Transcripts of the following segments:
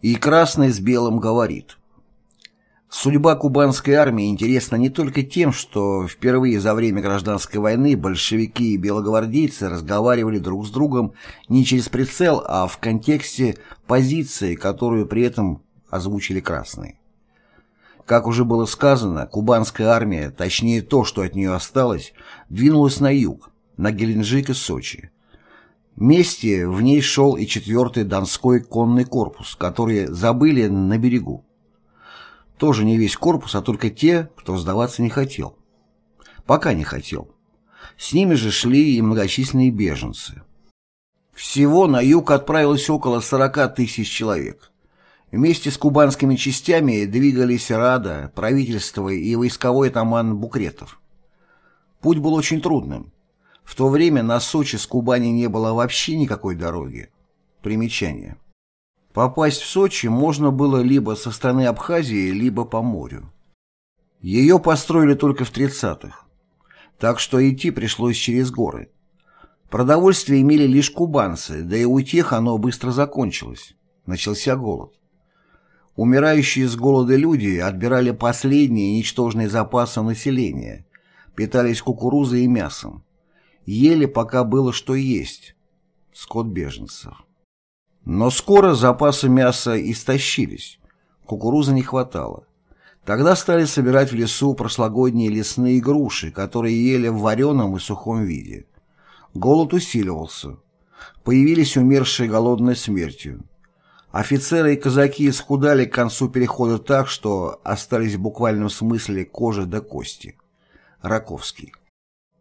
И красный с белым говорит. Судьба кубанской армии интересна не только тем, что впервые за время гражданской войны большевики и белогвардейцы разговаривали друг с другом не через прицел, а в контексте позиции, которую при этом озвучили красные. Как уже было сказано, кубанская армия, точнее то, что от нее осталось, двинулась на юг, на Геленджик и Сочи. Вместе в ней шел и четвертый Донской конный корпус, который забыли на берегу. Тоже не весь корпус, а только те, кто сдаваться не хотел. Пока не хотел. С ними же шли и многочисленные беженцы. Всего на юг отправилось около 40 тысяч человек. Вместе с кубанскими частями двигались Рада, правительство и войсковой атаман Букретов. Путь был очень трудным. В то время на Сочи с Кубани не было вообще никакой дороги. Примечание. Попасть в Сочи можно было либо со стороны Абхазии, либо по морю. Ее построили только в 30-х, так что идти пришлось через горы. Продовольствие имели лишь кубанцы, да и у тех оно быстро закончилось. Начался голод. Умирающие с голода люди отбирали последние ничтожные запасы населения, питались кукурузой и мясом. Ели, пока было что есть. Скот беженцев. Но скоро запасы мяса истощились, кукурузы не хватало. Тогда стали собирать в лесу прошлогодние лесные груши, которые ели в вареном и сухом виде. Голод усиливался. Появились умершие голодной смертью. Офицеры и казаки исхудали к концу перехода так, что остались в буквальном смысле кожи до кости. Раковский.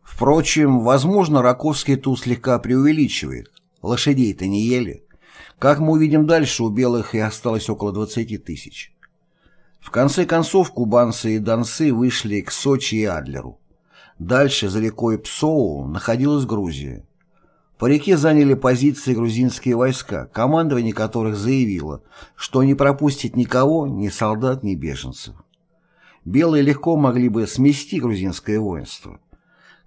Впрочем, возможно, Раковский тут слегка преувеличивает. Лошадей-то не ели. Как мы увидим дальше, у белых и осталось около 20 тысяч. В конце концов, кубанцы и донцы вышли к Сочи и Адлеру. Дальше, за рекой Псоу, находилась Грузия. По реке заняли позиции грузинские войска, командование которых заявило, что не пропустит никого, ни солдат, ни беженцев. Белые легко могли бы смести грузинское воинство.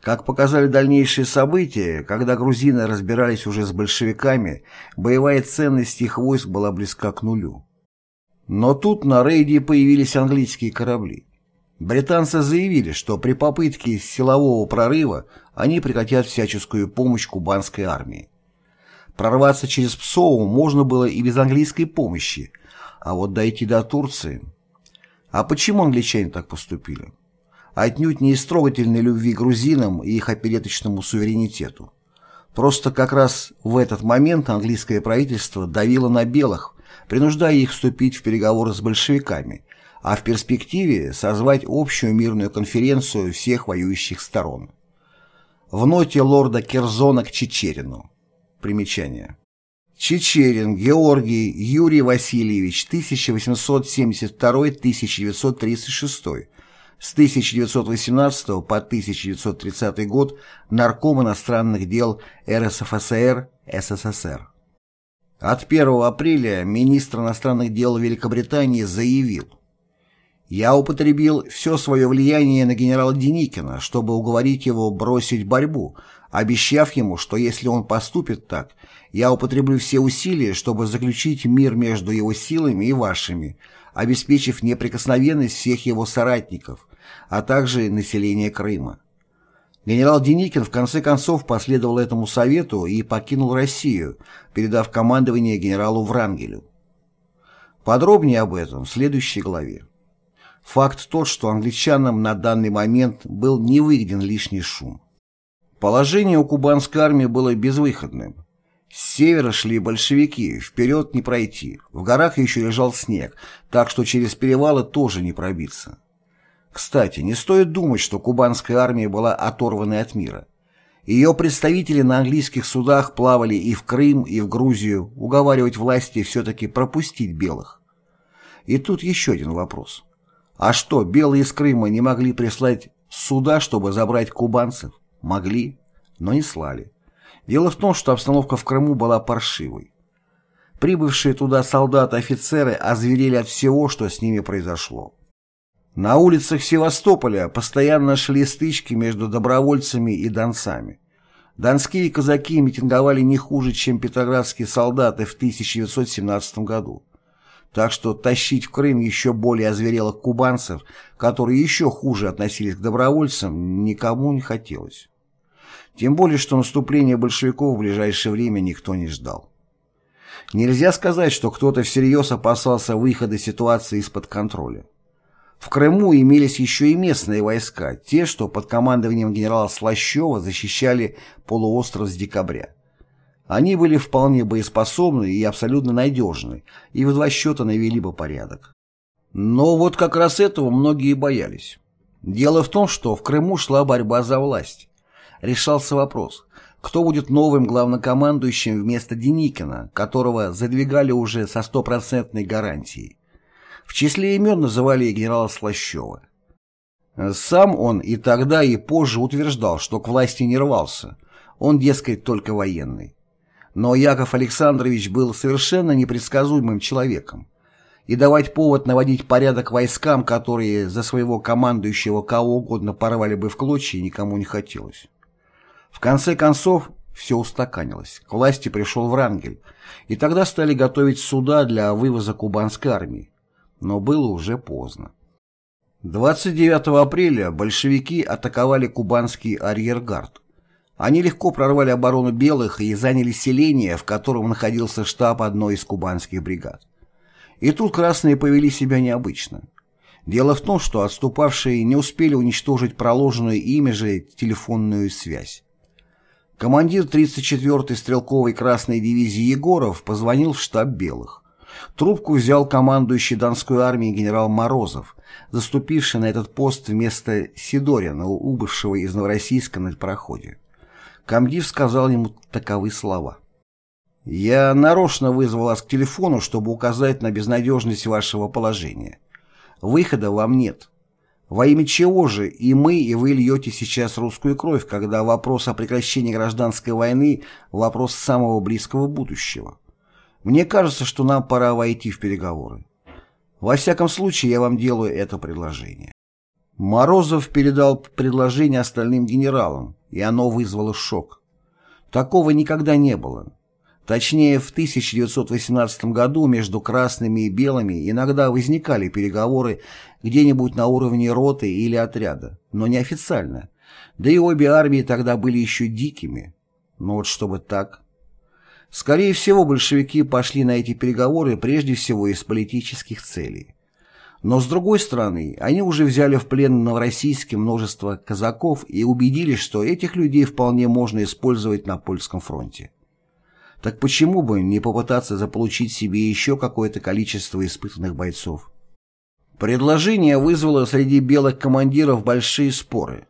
Как показали дальнейшие события, когда грузины разбирались уже с большевиками, боевая ценность их войск была близка к нулю. Но тут на рейде появились английские корабли. Британцы заявили, что при попытке силового прорыва они прекратят всяческую помощь кубанской армии. Прорваться через Псоу можно было и без английской помощи, а вот дойти до Турции... А почему англичане так поступили? Отнюдь не из трогательной любви грузинам и их опереточному суверенитету. Просто как раз в этот момент английское правительство давило на белых, принуждая их вступить в переговоры с большевиками, а в перспективе созвать общую мирную конференцию всех воюющих сторон. В ноте лорда Керзона к Чечерину. Примечание. Чечерин Георгий Юрий Васильевич 1872-1936 с 1918 по 1930 год нарком иностранных дел РСФСР СССР. От 1 апреля министр иностранных дел Великобритании заявил «Я употребил все свое влияние на генерала Деникина, чтобы уговорить его бросить борьбу, обещав ему, что если он поступит так, я употреблю все усилия, чтобы заключить мир между его силами и вашими, обеспечив неприкосновенность всех его соратников, а также населения Крыма. Генерал Деникин в конце концов последовал этому совету и покинул Россию, передав командование генералу Врангелю. Подробнее об этом в следующей главе. Факт тот, что англичанам на данный момент был невыгоден лишний шум. Положение у кубанской армии было безвыходным. С севера шли большевики, вперед не пройти, в горах еще лежал снег, так что через перевалы тоже не пробиться. Кстати, не стоит думать, что кубанская армия была оторванной от мира. Ее представители на английских судах плавали и в Крым, и в Грузию, уговаривать власти все-таки пропустить белых. И тут еще один вопрос. А что, белые из Крыма не могли прислать суда, чтобы забрать кубанцев? Могли, но не слали. Дело в том, что обстановка в Крыму была паршивой. Прибывшие туда солдаты-офицеры озверели от всего, что с ними произошло. На улицах Севастополя постоянно шли стычки между добровольцами и донцами. Донские казаки митинговали не хуже, чем петроградские солдаты в 1917 году. так что тащить в Крым еще более озверелых кубанцев, которые еще хуже относились к добровольцам, никому не хотелось. Тем более, что наступление большевиков в ближайшее время никто не ждал. Нельзя сказать, что кто-то всерьез опасался выхода ситуации из-под контроля. В Крыму имелись еще и местные войска, те, что под командованием генерала Слащева защищали полуостров с декабря. Они были вполне боеспособны и абсолютно надежны, и в два счета навели бы порядок. Но вот как раз этого многие боялись. Дело в том, что в Крыму шла борьба за власть. Решался вопрос, кто будет новым главнокомандующим вместо Деникина, которого задвигали уже со стопроцентной гарантией. В числе имен называли генерала Слащева. Сам он и тогда, и позже утверждал, что к власти не рвался, он, дескать, только военный. Но Яков Александрович был совершенно непредсказуемым человеком, и давать повод наводить порядок войскам, которые за своего командующего кого угодно порвали бы в клочья, никому не хотелось. В конце концов, все устаканилось, к власти пришел Врангель, и тогда стали готовить суда для вывоза кубанской армии но было уже поздно. 29 апреля большевики атаковали кубанский арьергард. Они легко прорвали оборону белых и заняли селение, в котором находился штаб одной из кубанских бригад. И тут красные повели себя необычно. Дело в том, что отступавшие не успели уничтожить проложенную ими же телефонную связь. Командир 34-й стрелковой красной дивизии Егоров позвонил в штаб белых. Трубку взял командующий Донской армией генерал Морозов, заступивший на этот пост вместо Сидорина, убывшего из Новороссийска на проходе. Комдив сказал ему таковы слова. «Я нарочно вызвал вас к телефону, чтобы указать на безнадежность вашего положения. Выхода вам нет. Во имя чего же и мы, и вы льете сейчас русскую кровь, когда вопрос о прекращении гражданской войны – вопрос самого близкого будущего? Мне кажется, что нам пора войти в переговоры. Во всяком случае, я вам делаю это предложение. Морозов передал предложение остальным генералам, и оно вызвало шок. Такого никогда не было. Точнее, в 1918 году между красными и белыми иногда возникали переговоры где-нибудь на уровне роты или отряда, но неофициально. Да и обе армии тогда были еще дикими. Но вот чтобы так... Скорее всего, большевики пошли на эти переговоры прежде всего из политических целей. Но с другой стороны, они уже взяли в плен новороссийское множество казаков и убедились, что этих людей вполне можно использовать на польском фронте. Так почему бы не попытаться заполучить себе еще какое-то количество испытанных бойцов? Предложение вызвало среди белых командиров большие споры.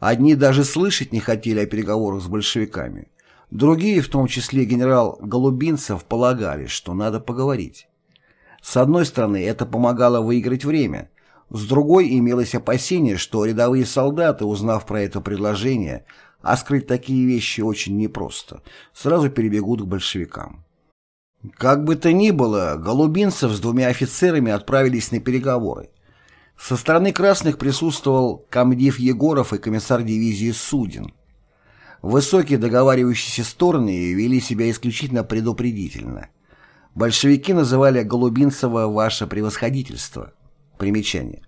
Одни даже слышать не хотели о переговорах с большевиками, Другие, в том числе генерал Голубинцев, полагали, что надо поговорить. С одной стороны, это помогало выиграть время, с другой имелось опасение, что рядовые солдаты, узнав про это предложение, а скрыть такие вещи очень непросто, сразу перебегут к большевикам. Как бы то ни было, Голубинцев с двумя офицерами отправились на переговоры. Со стороны красных присутствовал комдив Егоров и комиссар дивизии Судин. Высокие договаривающиеся стороны вели себя исключительно предупредительно. Большевики называли Голубинцева «ваше превосходительство». Примечание.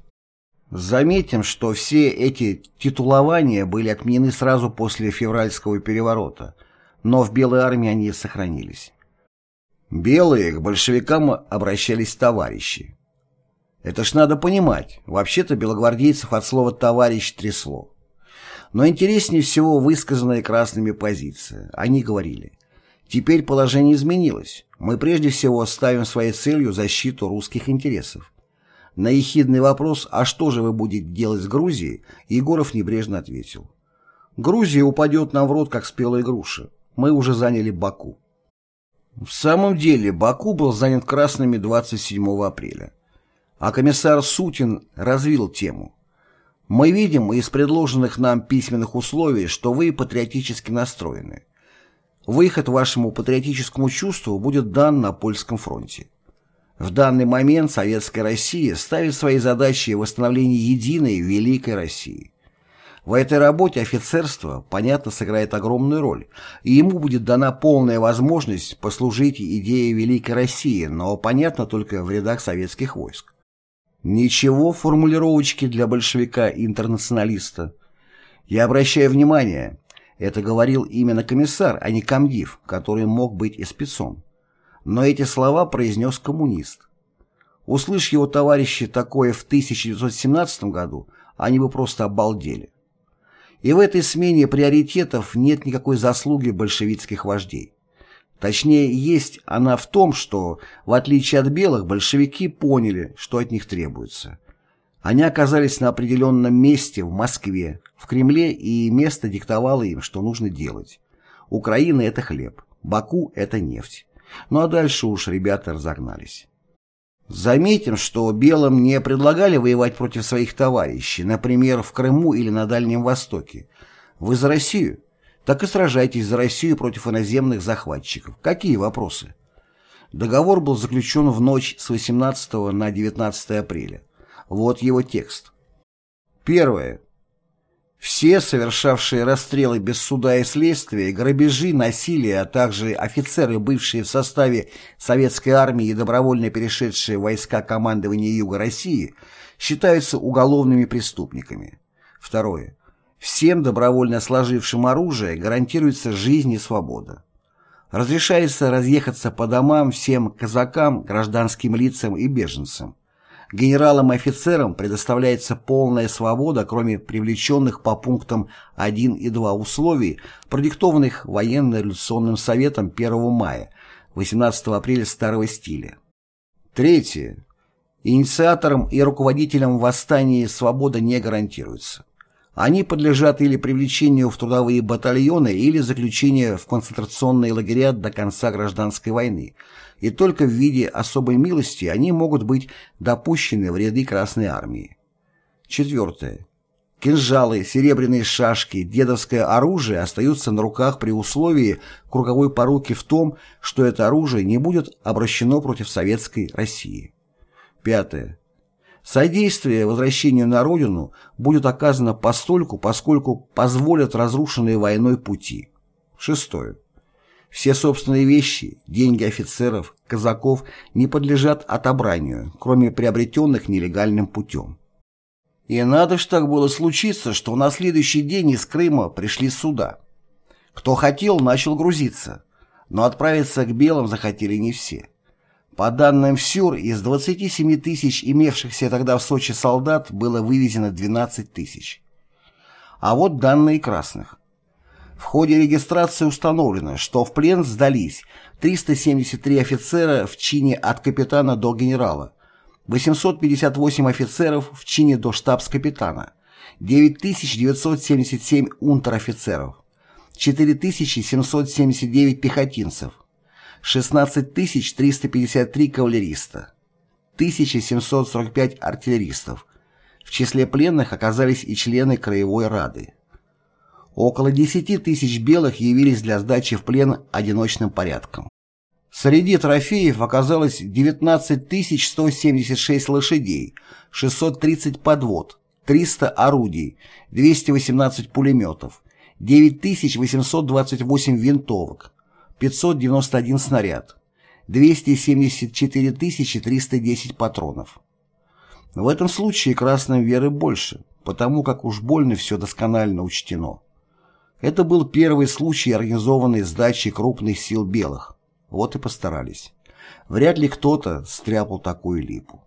Заметим, что все эти титулования были отменены сразу после февральского переворота, но в Белой армии они сохранились. Белые к большевикам обращались товарищи. Это ж надо понимать, вообще-то белогвардейцев от слова «товарищ» трясло. Но интереснее всего высказанная красными позиция. Они говорили, теперь положение изменилось. Мы прежде всего ставим своей целью защиту русских интересов. На ехидный вопрос «А что же вы будете делать с Грузией?» Егоров небрежно ответил. «Грузия упадет нам в рот, как спелая груша. Мы уже заняли Баку». В самом деле Баку был занят красными 27 апреля. А комиссар Сутин развил тему. Мы видим из предложенных нам письменных условий, что вы патриотически настроены. Выход вашему патриотическому чувству будет дан на польском фронте. В данный момент Советская Россия ставит свои задачи восстановления единой Великой России. В этой работе офицерство, понятно, сыграет огромную роль, и ему будет дана полная возможность послужить идее Великой России, но, понятно, только в рядах советских войск. Ничего формулировочки для большевика-интернационалиста. Я обращаю внимание, это говорил именно комиссар, а не комдив, который мог быть и спецом. Но эти слова произнес коммунист. Услышь его товарищи такое в 1917 году, они бы просто обалдели. И в этой смене приоритетов нет никакой заслуги большевистских вождей. Точнее, есть она в том, что, в отличие от белых, большевики поняли, что от них требуется. Они оказались на определенном месте в Москве, в Кремле, и место диктовало им, что нужно делать. Украина – это хлеб, Баку – это нефть. Ну а дальше уж ребята разогнались. Заметим, что белым не предлагали воевать против своих товарищей, например, в Крыму или на Дальнем Востоке. Вы за Россию? Так и сражайтесь за Россию против иноземных захватчиков. Какие вопросы? Договор был заключен в ночь с 18 на 19 апреля. Вот его текст. Первое. Все, совершавшие расстрелы без суда и следствия, грабежи, насилие, а также офицеры, бывшие в составе советской армии и добровольно перешедшие войска командования Юга России, считаются уголовными преступниками. Второе. Всем добровольно сложившим оружие гарантируется жизнь и свобода. Разрешается разъехаться по домам всем казакам, гражданским лицам и беженцам. Генералам и офицерам предоставляется полная свобода, кроме привлеченных по пунктам 1 и 2 условий, продиктованных военно-революционным советом 1 мая, 18 апреля старого стиля. Третье. Инициаторам и руководителям восстания свобода не гарантируется. Они подлежат или привлечению в трудовые батальоны, или заключению в концентрационные лагеря до конца гражданской войны, и только в виде особой милости они могут быть допущены в ряды Красной Армии. Четвертое. Кинжалы, серебряные шашки, дедовское оружие остаются на руках при условии круговой поруки в том, что это оружие не будет обращено против советской России. Пятое. Содействие возвращению на родину будет оказано постольку, поскольку позволят разрушенные войной пути. Шестое. Все собственные вещи, деньги офицеров, казаков не подлежат отобранию, кроме приобретенных нелегальным путем. И надо ж так было случиться, что на следующий день из Крыма пришли суда. Кто хотел, начал грузиться, но отправиться к белым захотели не все. По данным ВСЮР, из 27 тысяч имевшихся тогда в Сочи солдат было вывезено 12 тысяч. А вот данные красных. В ходе регистрации установлено, что в плен сдались 373 офицера в чине от капитана до генерала, 858 офицеров в чине до штабс-капитана, 9977 унтер-офицеров, 4779 пехотинцев, 16 353 кавалериста, 1745 артиллеристов. В числе пленных оказались и члены Краевой Рады. Около 10 тысяч белых явились для сдачи в плен одиночным порядком. Среди трофеев оказалось 19 176 лошадей, 630 подвод, 300 орудий, 218 пулеметов, 9828 винтовок, 591 снаряд, 274 310 патронов. В этом случае красным веры больше, потому как уж больно все досконально учтено. Это был первый случай организованной сдачи крупных сил белых. Вот и постарались. Вряд ли кто-то стряпал такую липу.